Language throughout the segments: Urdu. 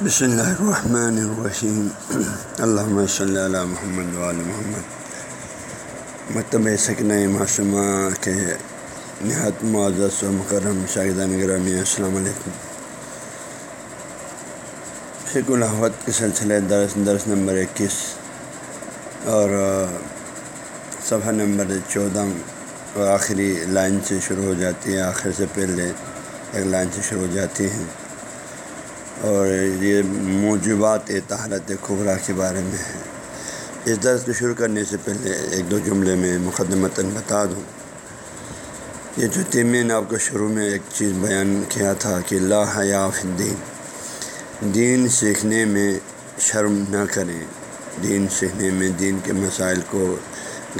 بسم اللہ الرحمن الرحیم اللہ صلی اللہ محمد علیہ محمد مکتب سکن معصومہ کے نہایت معزز و مکرم شاہدان گرامی السلام علیکم فک الحوت کے سلسلے درس درس نمبر اکیس اور صفحہ نمبر چودہ اور آخری لائن سے شروع ہو جاتی ہے آخر سے پہلے ایک لائن سے شروع ہو جاتی ہیں اور یہ موجبات طہارت خبرہ کے بارے میں ہے۔ اس درس کو شروع کرنے سے پہلے ایک دو جملے میں مقدمتاً بتا دوں۔ یہ جو تیمین نے آپ کو شروع میں ایک چیز بیان کیا تھا کہ لا حیاف دین دین سیکھنے میں شرم نہ کریں۔ دین سیکھنے میں دین کے مسائل کو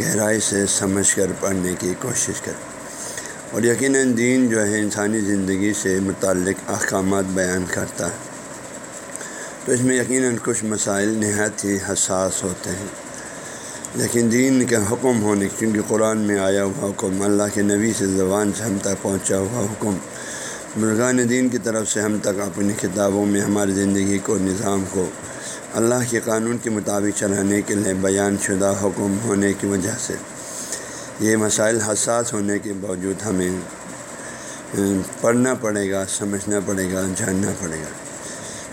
گہرائی سے سمجھ کر پڑھنے کی کوشش کریں۔ اور یقیناً دین جو ہے انسانی زندگی سے متعلق احکامات بیان کرتا ہے۔ تو اس میں یقیناً کچھ مسائل نہایت ہی حساس ہوتے ہیں۔ لیکن دین کے حکم ہونے کیونکہ قرآن میں آیا ہوا حکم، اللہ کے نبی سے زبان سے ہم تک پہنچا ہوا حکم مرغان دین کی طرف سے ہم تک اپنی کتابوں میں ہماری زندگی کو، نظام کو، اللہ کے قانون کے مطابق چلانے کے لیے بیان شدہ حکم ہونے کی وجہ سے۔ یہ مسائل حساس ہونے کے باوجود ہمیں پڑھنا پڑے گا، سمجھنا پڑے گا، جاننا پڑے گا۔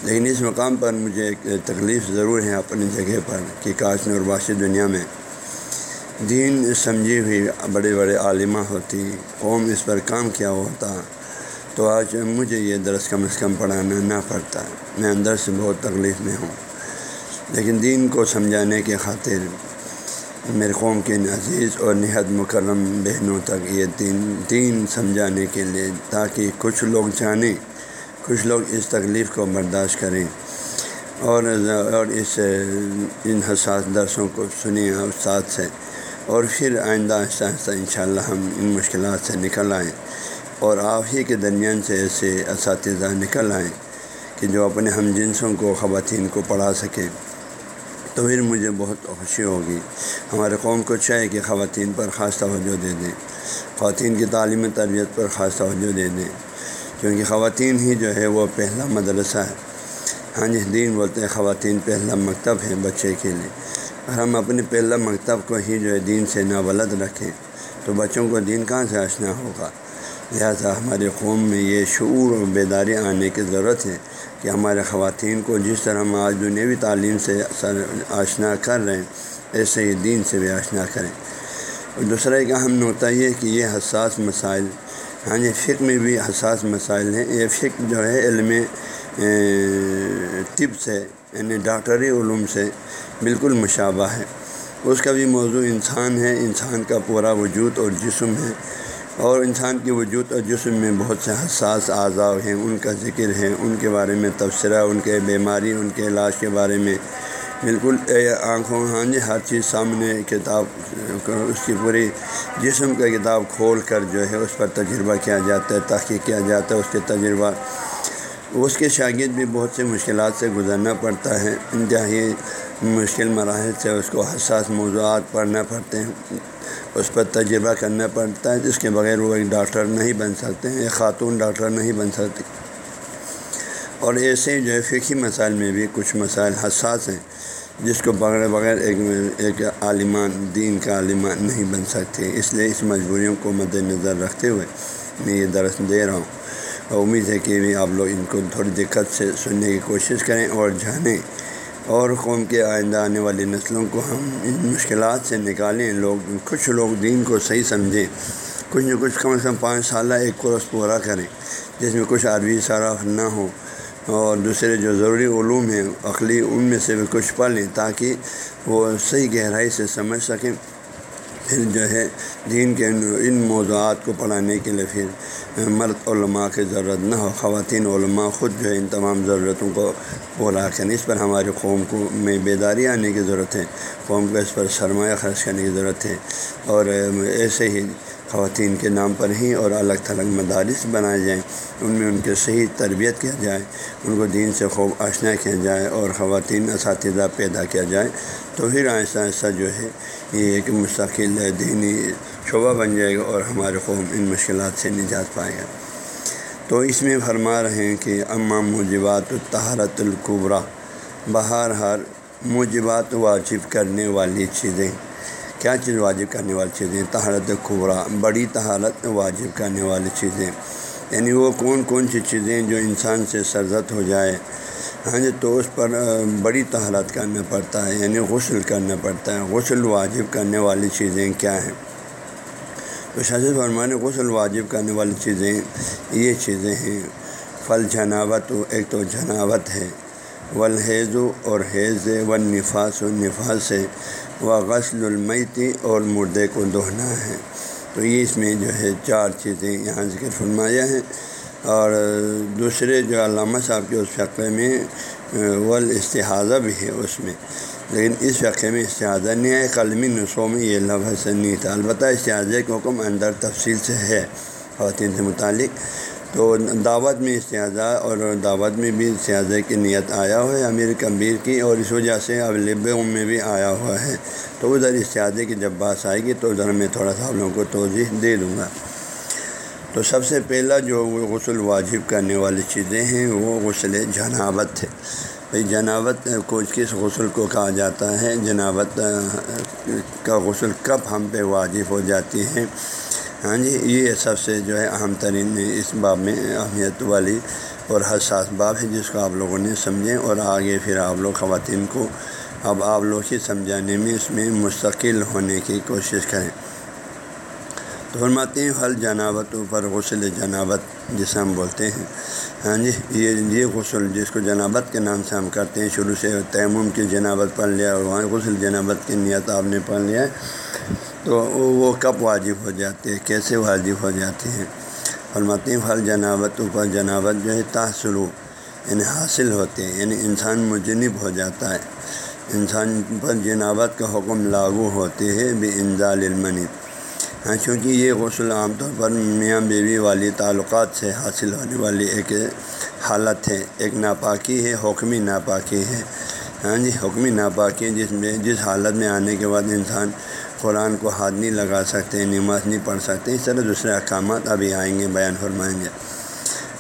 لیکن اس مقام پر مجھے ایک تکلیف ضرور ہے اپنی جگہ پر کہ کاش نورباشی دنیا میں دین سمجھی ہوئی بڑے بڑے عالمہ ہوتی، قوم اس پر کام کیا ہوتا، تو آج مجھے یہ درس کم از کم پڑھانا نہ پڑتا۔ میں اندر سے بہت تکلیف میں ہوں۔ لیکن دین کو سمجھانے کے خاطر میرے قوم کے عزیز اور نہایت مکرم بہنوں تک یہ دین دین سمجھانے کے لیے تاکہ کچھ لوگ جانیں۔ کچھ لوگ اس تکلیف کو برداشت کریں اور اور اس، ان حساس درسوں کو سنیں استاد سے، اور پھر آئندہ آہستہ آہستہ ان شاء اللہ ہم ان مشکلات سے نکل آئیں۔ اور آپ ہی کے درمیان سے ایسے اساتذہ نکل آئیں کہ جو اپنے ہم جنسوں کو، خواتین کو پڑھا سکیں۔ تو پھر مجھے بہت خوشی ہوگی۔ ہمارے قوم کو چاہے کہ خواتین پر خاص توجہ دے دیں، خواتین کی تعلیم تربیت پر خاص توجہ دے دیں۔ کیونکہ خواتین ہی جو ہے وہ پہلا مدرسہ ہے۔ ہاں جی دین بولتے ہیں خواتین پہلا مکتب ہے بچے کے لیے۔ اگر ہم اپنے پہلا مکتب کو ہی جو ہے دین سے ناولد رکھیں تو بچوں کو دین کہاں سے آشنا ہوگا؟ لہٰذا ہمارے قوم میں یہ شعور و بیداری آنے کی ضرورت ہے کہ ہمارے خواتین کو جس طرح ہم آج دنیاوی تعلیم سے آشنا کر رہے ہیں، ایسے ہی دین سے بھی آشنا کریں۔ اور دوسرا ایک اہم نقطہ یہ کہ یہ حساس مسائل ہاں جی فکر میں بھی حساس مسائل ہیں۔ یہ فکر جو ہے، علم طب سے یعنی ڈاکٹری علوم سے بالکل مشابہ ہے۔ اس کا بھی موضوع انسان ہے۔ انسان کا پورا وجود اور جسم ہے۔ اور انسان کے وجود اور جسم میں بہت سے حساس اعضاء ہیں۔ ان کا ذکر ہے۔ ان کے بارے میں تبصرہ، ان کے بیماری، ان کے علاج کے بارے میں بالکل آنکھوں ہاں جی ہر چیز سامنے کتاب، اس کی پوری جسم کا کتاب کھول کر جو ہے اس پر تجربہ کیا جاتا ہے، تحقیق کیا جاتا ہے، اس کے تجربہ، اس کے شاگرد بھی بہت سے مشکلات سے گزرنا پڑتا ہے، انتہائی مشکل مراحل سے اس کو حساس موضوعات پڑھنا پڑتے ہیں، اس پر تجربہ کرنا پڑتا ہے، جس کے بغیر وہ ایک ڈاکٹر نہیں بن سکتے ہیں ایک خاتون ڈاکٹر نہیں بن سکتی۔ اور ایسے جو ہے فقی مسائل میں بھی کچھ مسائل حساس ہیں، جس کو بغیر بغیر ایک ایک عالمان، دین کا عالمان نہیں بن سکتے۔ اس لیے اس مجبوریوں کو مد نظر رکھتے ہوئے میں یہ درس دے رہا ہوں۔ اور امید ہے کہ بھی آپ لوگ ان کو تھوڑی دقت سے سننے کی کوشش کریں اور جانیں۔ اور قوم کے آئندہ آنے والی نسلوں کو ہم ان مشکلات سے نکالیں۔ لوگ، کچھ لوگ دین کو صحیح سمجھیں۔ کچھ نہ کچھ کم از کم پانچ سالہ ایک کورس پورا کریں، جس میں کچھ عربی صراف نہ ہو۔ اور دوسرے جو ضروری علوم ہیں، عقلی، ان میں سے بھی کچھ پڑھ لیں تاکہ وہ صحیح گہرائی سے سمجھ سکیں۔ پھر جو ہے، دین کے ان موضوعات کو پڑھانے کے لیے پھر مرد علماء کی ضرورت نہ ہو، خواتین علماء خود جو ہے ان تمام ضرورتوں کو پورا کریں۔ اس پر ہماری قوم کو میں بیداری آنے کی ضرورت ہے، قوم کو اس پر سرمایہ خرچ کرنے کی ضرورت ہے۔ اور ایسے ہی خواتین کے نام پر ہی اور الگ تھلگ مدارس بنائے جائیں، ان میں ان کے صحیح تربیت کیا جائے، ان کو دین سے خوب آشنا کیا جائے اور خواتین اساتذہ پیدا کیا جائے۔ تو پھر آہستہ آہستہ جو ہے، یہ ایک مستقل دینی شعبہ بن جائے گا اور ہمارے قوم ان مشکلات سے نجات پائے گا۔ تو اس میں فرما رہے ہیں کہ امام مجبات الطہارت القبرا بہار ہر مجبات واجب کرنے والی چیزیں۔ کیا چیز واجب کرنے والی چیزیں؟ تہارت قبرا بڑی تہارت واجب کرنے والی چیزیں۔ یعنی وہ کون کون سی چیزیں جو انسان سے سرزت ہو جائے؟ ہاں جی تو اس پر، بڑی تہارت کرنا پڑتا ہے یعنی غسل کرنا پڑتا ہے۔ غسل واجب کرنے والی چیزیں کیا ہیں؟ تو شاذ فرمان غسل واجب کرنے والی چیزیں یہ چیزیں ہیں۔ پھل جناوت ایک تو جناوت ہے۔ ولحیض اور حیض و نفاس و نفاس ہے و غسل المیتی اور مردے کو دہنا ہے۔ تو یہ اس میں جو ہے چار چیزیں یہاں ذکر فرمایا ہے اور دوسرے جو علامہ صاحب کے اس فقے میں ول استحاظہ بھی ہے اس میں۔ لیکن اس فقے میں استحاظہ نہیں ہے، قلمی نسخوں میں یہ لفظ نہیں تھا۔ البتہ استحاظہ کے حکم اندر تفصیل سے ہے، خواتین سے متعلق۔ تو دعوت میں استحاظہ اور دعوت میں بھی استحاظہ کی نیت آیا ہوا ہے امیر کبیر کی اور اس وجہ سے اب لب میں بھی آیا ہوا ہے۔ تو ادھر استحاظے کی جب بات آئے گی تو ادھر میں تھوڑا سا آپ لوگوں کو توضیح دے دوں گا۔ تو سب سے پہلا جو غسل واجب کرنے والی چیزیں ہیں وہ غسل جنابت ہے۔ بھائی جنابت کو کس غسل کو کہا جاتا ہے؟ جنابت کا غسل کب ہم پہ واجب ہو جاتی ہے؟ ہاں جی یہ سب سے جو ہے اہم ترین اس باب میں اہمیت والی اور حساس باب ہے جس کو آپ لوگوں نے سمجھیں اور آگے پھر آپ لوگ خواتین کو اب آپ لوگ ہی سمجھانے میں اس میں مستقل ہونے کی کوشش کریں۔ تو فرماتے ہیں حل جنابتوں پر غسل جنابت جسے ہم بولتے ہیں۔ ہاں جی یہ یہ غسل جس کو جنابت کے نام سے ہم کرتے ہیں، شروع سے تیمم کی جنابت پڑھ لیا اور وہاں غسل جنابت کی نیت آپ نے پڑھ لیا ہے۔ تو وہ کب واجب ہو جاتے ہیں؟ کیسے واجب ہو جاتے ہیں؟ فرماتے ہیں پھل جنابت اوپر جنابت جو ہے تاثر یعنی حاصل ہوتے ہیں یعنی انسان مجنب ہو جاتا ہے۔ انسان پر جنابت کا حکم لاگو ہوتے ہیں بے انزال المنی ہاں چونکہ یہ غسل عام طور پر میاں بیوی والی تعلقات سے حاصل ہونے والی ایک حالت ہے۔ ایک ناپاکی ہے، حکمی ناپاکی ہے۔ ہاں جی حکمی ناپاکی جس میں، جس حالت میں آنے کے بعد انسان قرآن کو ہاتھ نہیں لگا سکتے، نماز نہیں پڑھ سکتے، اس طرح دوسرے احکامات ابھی آئیں گے، بیان فرمائیں گے۔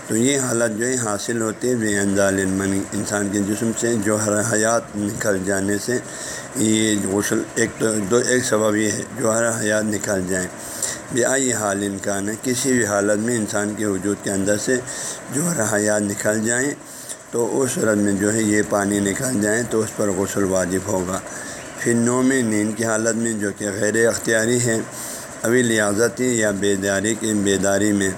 تو یہ حالت جو ہے، حاصل ہوتی ہے بے انزال انسان کے جسم سے جو ہر حیات نکل جانے سے یہ غسل، ایک تو، دو، ایک سبب یہ ہے، جو ہر حیات نکل جائیں۔ بے آئی حال انکان ہے، کسی بھی حالت میں انسان کے وجود کے اندر سے جو ہر حیات نکل جائیں تو اس صورت میں جو ہے یہ پانی نکل جائیں تو اس پر غسل واجب ہوگا۔ پھر نوم نیند کی حالت میں جو کہ غیر اختیاری ہے ابھی لیاقتی یا بیداری کی بیداری میں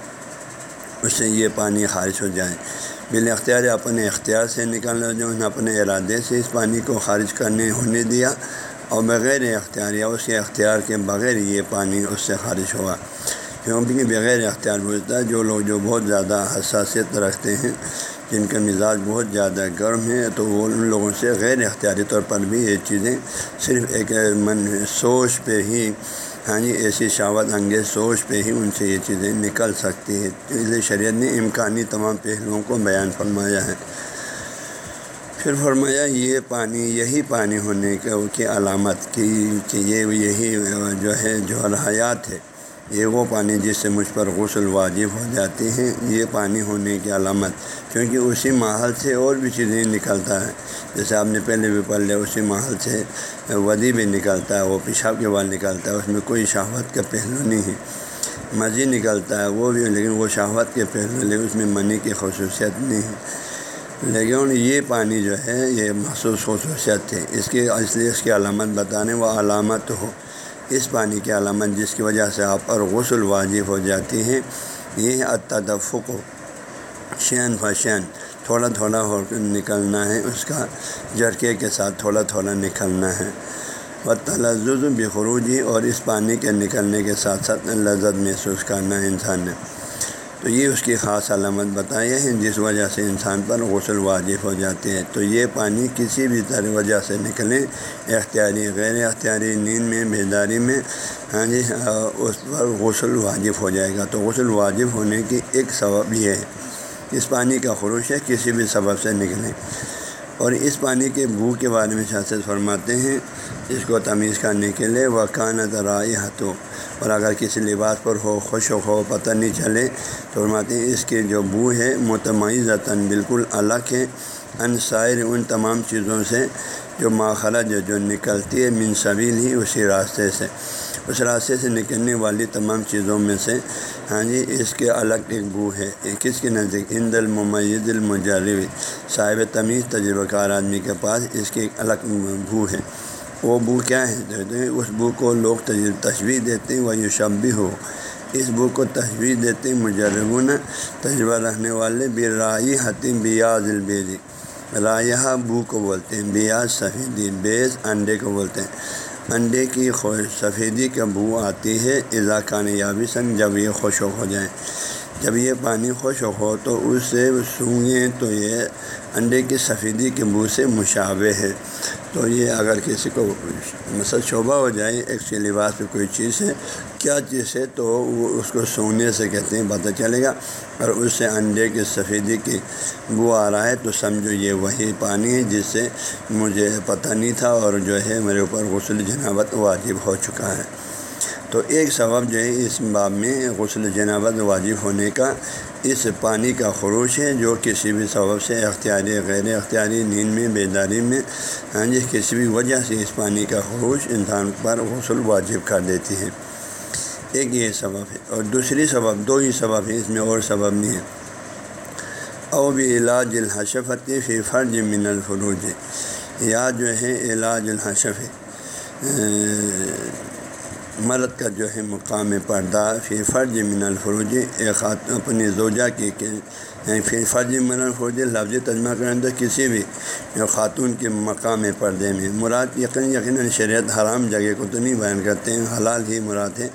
اس سے یہ پانی خارج ہو جائے۔ بال اختیار اپنے اختیار سے نکالنا، جو انہیں اپنے ارادے سے اس پانی کو خارج کرنے، ہونے دیا اور بغیر اختیار یا اس کے اختیار کے بغیر یہ پانی اس سے خارج ہوا۔ کیونکہ بغیر اختیار بوجھتا ہے، جو لوگ جو بہت زیادہ حساسیت رکھتے ہیں جن کا مزاج بہت زیادہ گرم ہے، تو وہ ان لوگوں سے غیر اختیاری طور پر بھی یہ چیزیں صرف ایک من سوچ پہ ہی ہاں جی ایسی شاوت انگیز سوچ پہ ہی ان سے یہ چیزیں نکل سکتی ہے اس لیے شریعت نے امکانی تمام پہلوؤں کو بیان فرمایا ہے۔ پھر فرمایا، یہ پانی، یہی پانی ہونے کی علامت کی، کہ یہ یہی جو ہے، جو الحیات ہے۔ یہ وہ پانی جس سے مجھ پر غسل واجب ہو جاتی ہیں یہ پانی ہونے کی علامت، کیونکہ اسی ماحول سے اور بھی چیزیں نکلتا ہے۔ جیسے آپ نے پہلے بھی پڑھ لیا، اسی ماحول سے ودی بھی نکلتا ہے، وہ پیشاب کے بال نکلتا ہے، اس میں کوئی شہوت کا پہلو نہیں ہے۔ مزید نکلتا ہے، وہ بھی، لیکن وہ شہوت کے پہلو، لیکن اس میں منی کی خصوصیت نہیں ہے۔ لیکن یہ پانی جو ہے، یہ مخصوص خصوصیت ہے۔ اس کی اس لیے اس کی علامت بتانے، وہ علامت ہو۔ اس پانی کی علامت جس کی وجہ سے آپ پر غسل واجب ہو جاتی ہے، یہ اتدفق شین فشین تھوڑا تھوڑا ہو نکلنا ہے، اس کا جرکے کے ساتھ تھوڑا تھوڑا نکلنا ہے۔ و تلزز بخروجی اور اس پانی کے نکلنے کے ساتھ ساتھ لذت محسوس کرنا ہے انسان نے۔ تو یہ اس کی خاص علامت بتائی ہے جس وجہ سے انسان پر غسل واجب ہو جاتے ہیں۔ تو یہ پانی کسی بھی طرح وجہ سے نکلیں، اختیاری، غیر اختیاری، نیند میں، بیداری میں ہاں جی اس پر غسل واجب ہو جائے گا۔ تو غسل واجب ہونے کی ایک سبب یہ ہے۔ اس پانی کا خروش ہے، کسی بھی سبب سے نکلیں۔ اور اس پانی کے بو کے بارے میں شاست فرماتے ہیں، اس کو تمیز کرنے کے لیے وہ کانت رائے ہاتھوں اور اگر کسی لباس پر ہو، خوش ہو، پتہ نہیں چلے، تو فرماتے ہیں اس کی جو بو ہے متمعزن بالکل الگ ہے۔ ان شاعر ان تمام چیزوں سے جو ماخرج جو نکلتی ہے منصبیل ہی اسی راستے سے۔ اس راستے سے نکلنے والی تمام چیزوں میں سے ہاں جی اس کے الگ ایک بو ہے کس کے نزدیک ان دل ممید المجرب، صاحب تمیز تجربہ کار آدمی کے پاس اس کی ایک الگ بو ہے۔ وہ بو کیا ہے؟ اس بو کو لوگ تجویز دیتے ہیں وہ یو شب بھی ہو اس بو کو تجویز دیتے ہیں مجربون، تجربہ رکھنے والے برائی حتیم بیاض البیزی رایہ بو کو بولتے ہیں، بیاض سفیدی بیز انڈے کو بولتے ہیں۔ انڈے کی سفیدی کا بو آتی ہے اضاکان یابی سن جب یہ خشک ہو جائیں جب یہ پانی خشک ہو تو اس سے سونگیں تو یہ انڈے کی سفیدی کے بو سے مشابہ ہے۔ تو یہ اگر کسی کو مثلا شعبہ ہو جائے، ایک سی لباس پہ کوئی چیز ہے، کیا چیز ہے؟ تو وہ اس کو سونے سے کہتے ہیں، پتہ چلے گا۔ اور اس سے انڈے کی سفیدی کی بو آ رہا ہے، تو سمجھو یہ وہی پانی ہے جس سے مجھے پتہ نہیں تھا اور جو ہے میرے اوپر غسل جنابت واجب ہو چکا ہے۔ تو ایک سبب جو ہے، اس باب میں غسل جنابت واجب ہونے کا اس پانی کا خروش ہے، جو کسی بھی سبب سے اختیاری، غیر اختیاری نیند میں، بیداری میں ہاں جی کسی بھی وجہ سے اس پانی کا خروش انسان پر غسل واجب کر دیتی ہے۔ ایک یہ سبب ہے اور دوسری سبب، دو ہی سبب ہے اس میں اور سبب نہیں ہے۔ او بھی علاج الحشفت فی فرج من الفروج۔ یا جو ہے، علاج الحشف۔ مرد کا جو ہے مقام پردہ فی فرج من الفروج، ایک اپنی زوجہ کی یعنی فی فرج من الفروج، لفظ تجمہ کریں تو کسی بھی خاتون کے مقام پردے میں۔ مراد یقین یقیناً شریعت حرام جگہ کو تو نہیں بیان کرتے ہیں، حلال ہی مراد ہے،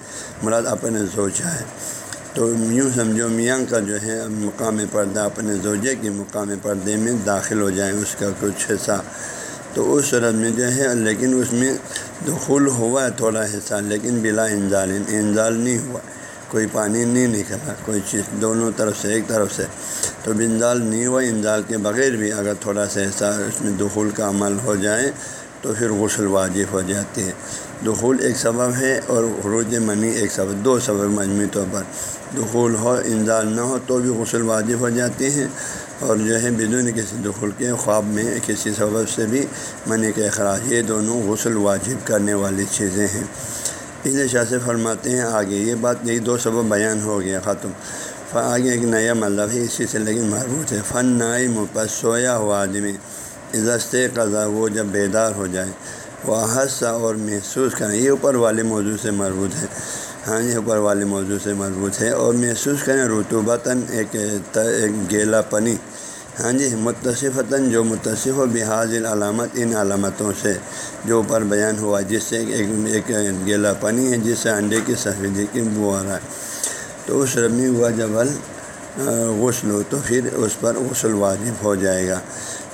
مراد اپنے زوجہ ہے۔ تو یوں سمجھو، میاں کا جو ہے مقام پردہ اپنے زوجے کے مقام پردے میں داخل ہو جائیں اس کا کچھ حصہ۔ تو اس صورت میں جو ہے، لیکن اس میں دخول ہوا ہے تھوڑا حصہ، لیکن بلا انزال انزال نہیں ہوا۔ کوئی پانی نہیں نکلا، کوئی چیز دونوں طرف سے، ایک طرف سے۔ تو بنزال نہیں ہوا، انزال کے بغیر بھی اگر تھوڑا سا حصہ اس میں دخول کا عمل ہو جائے تو پھر غسل واجب ہو جاتی ہے دخول ایک سبب ہے اور خروج منی ایک سبب۔ دو سبب مجموعی طور پر۔ دخول ہو انزال نہ ہو تو بھی غسل واجب ہو جاتے ہیں۔ اور جو ہے، بدون کسی دخول کے خواب میں کسی سبب سے بھی منی کے اخراج، یہ دونوں غسل واجب کرنے والی چیزیں ہیں۔ اس شاہ سے فرماتے ہیں، آگے یہ بات یہی دو سبب بیان ہو گیا، ختم۔ آگے ایک نیا مطلب ہے، اسی سے لیکن مربوط ہے۔ فن نائی مپس سویا ہوا آدمی۔ عزت قضا، وہ جب بیدار ہو جائے، وہ حصہ اور محسوس کریں۔ یہ اوپر والے موضوع سے مربوط ہے۔ ہاں یہ اوپر والے موضوع سے مربوط ہے۔ اور محسوس کریں رتوبتاً ایک ایک گیلا پنی۔ ہاں جی متصفتاً جو متصف و بحاظ علامت ان علامتوں سے جو اوپر بیان ہوا، جس سے ایک ایک گیلا پنی ہے، جس سے انڈے کی سفیدی کی بو آ رہا ہے۔ تو اس رمی ہوا جب غسل ہو، تو پھر اس پر غسل واجب ہو جائے گا۔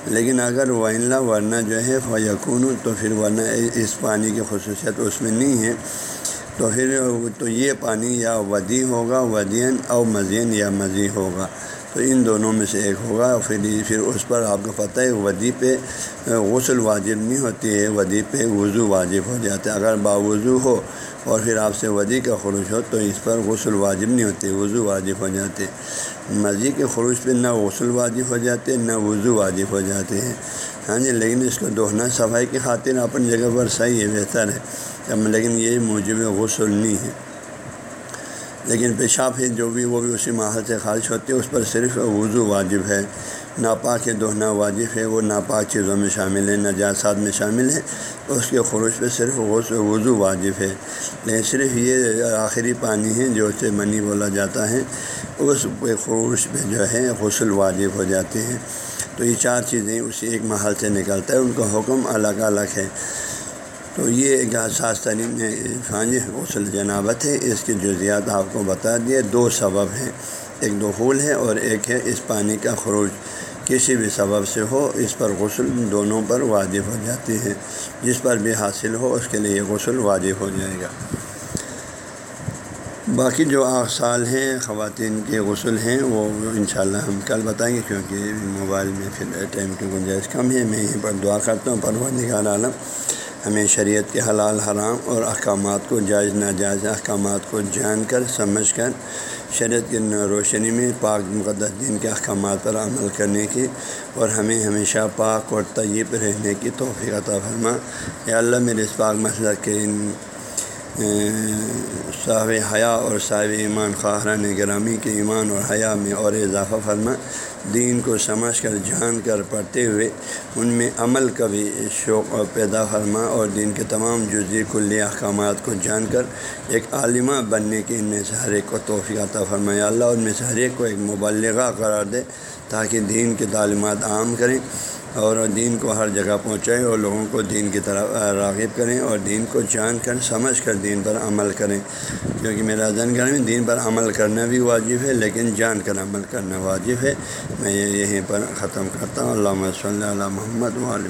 لیکن اگر وائنلا ورنہ جو ہے فیقون تو پھر ورنہ اس پانی کی خصوصیت اس میں نہیں ہے۔ تو پھر تو یہ پانی یا ودی ہوگا، ودین او مزین یا مزی ہوگا۔ تو ان دونوں میں سے ایک ہوگا۔ پھر پھر اس پر آپ کو پتہ ہے، ودی پہ غسل واجب نہیں ہوتی ہے، ودی پہ وضو واجب ہو جاتا ہے۔ اگر باوضو ہو اور پھر آپ سے ودی کا خروش ہو تو اس پر غسل واجب نہیں ہوتی، وضو واجب ہو جاتے مسجد کے خروش پہ نہ غسل واجب ہو جاتے، نہ وضو واجب ہو جاتے ہیں۔ ہاں جی لیکن اس کو دوہنا صفائی کی خاطر اپنی جگہ پر صحیح ہے، بہتر ہے۔ ہاں، لیکن یہ موجب غسل نہیں ہے۔ لیکن پیشاب ہے جو بھی، وہ بھی اسی ماحول سے خارج ہوتی ہے اس پر صرف وضو واجب ہے۔ ناپاک دہنا واجب ہے، وہ ناپاک چیزوں میں شامل ہے نجاسات میں شامل ہے اس کے خروش پہ صرف وضو واجب ہے۔ لیکن صرف یہ آخری پانی ہے جو اسے منی بولا جاتا ہے، اس پہ خروش پہ جو ہے غسل واجب ہو جاتے ہیں۔ تو یہ چار چیزیں اسی ایک محل سے نکلتا ہے، ان کا حکم الگ الگ ہے۔ تو یہ ایک حساس ترین ہاں جی غسل جنابت ہے، اس کی جزیات آپ کو بتا دیے دو سبب ہیں۔ ایک دخول ہے اور ایک ہے اس پانی کا خروج۔ کسی بھی سبب سے ہو، اس پر غسل دونوں پر واجب ہو جاتی ہے۔ جس پر بھی حاصل ہو، اس کے لیے یہ غسل واجب ہو جائے گا۔ باقی جو اقسال ہیں، خواتین کے غسل ہیں، وہ انشاءاللہ ہم کل بتائیں گے، کیونکہ موبائل میں پھر ٹائم کی گنجائش کم ہے۔ میں یہیں پر دعا کرتا ہوں پرور نگار عالم ہمیں شریعت کے حلال، حرام اور احکامات کو جائز، ناجائز احکامات کو جان کر، سمجھ کر، شریعت کی روشنی میں پاک مقدس دین کے احکامات پر عمل کرنے کی اور ہمیں ہمیشہ پاک اور طیب رہنے کی توفیق عطا فرما۔ یا اللہ، میرے اس پاک مسئلہ کے ان صاحب حیا اور صاحب ایمان خواہران گرامی کے ایمان اور حیا میں اور اضافہ فرما، دین کو سمجھ کر، جان کر پڑھتے ہوئے ان میں عمل کا بھی شوق اور پیدا فرما اور دین کے تمام جزی کلی احکامات کو جان کر ایک عالمہ بننے کی ان میں سے ہر ایک کو توفیق عطا فرمایا اللہ ان میں سے ہر ایک کو ایک مبلغہ قرار دے۔ تاکہ دین کی تعلیمات عام کریں اور دین کو ہر جگہ پہنچائیں اور لوگوں کو دین کی طرف راغب کریں اور دین کو جان کر، سمجھ کر دین پر عمل کریں۔ کیونکہ میرا زن گھر میں دین پر عمل کرنا بھی واجب ہے، لیکن جان کر عمل کرنا واجب ہے۔ میں یہیں پر ختم کرتا ہوں۔ علامہ صلی اللہ محمد وال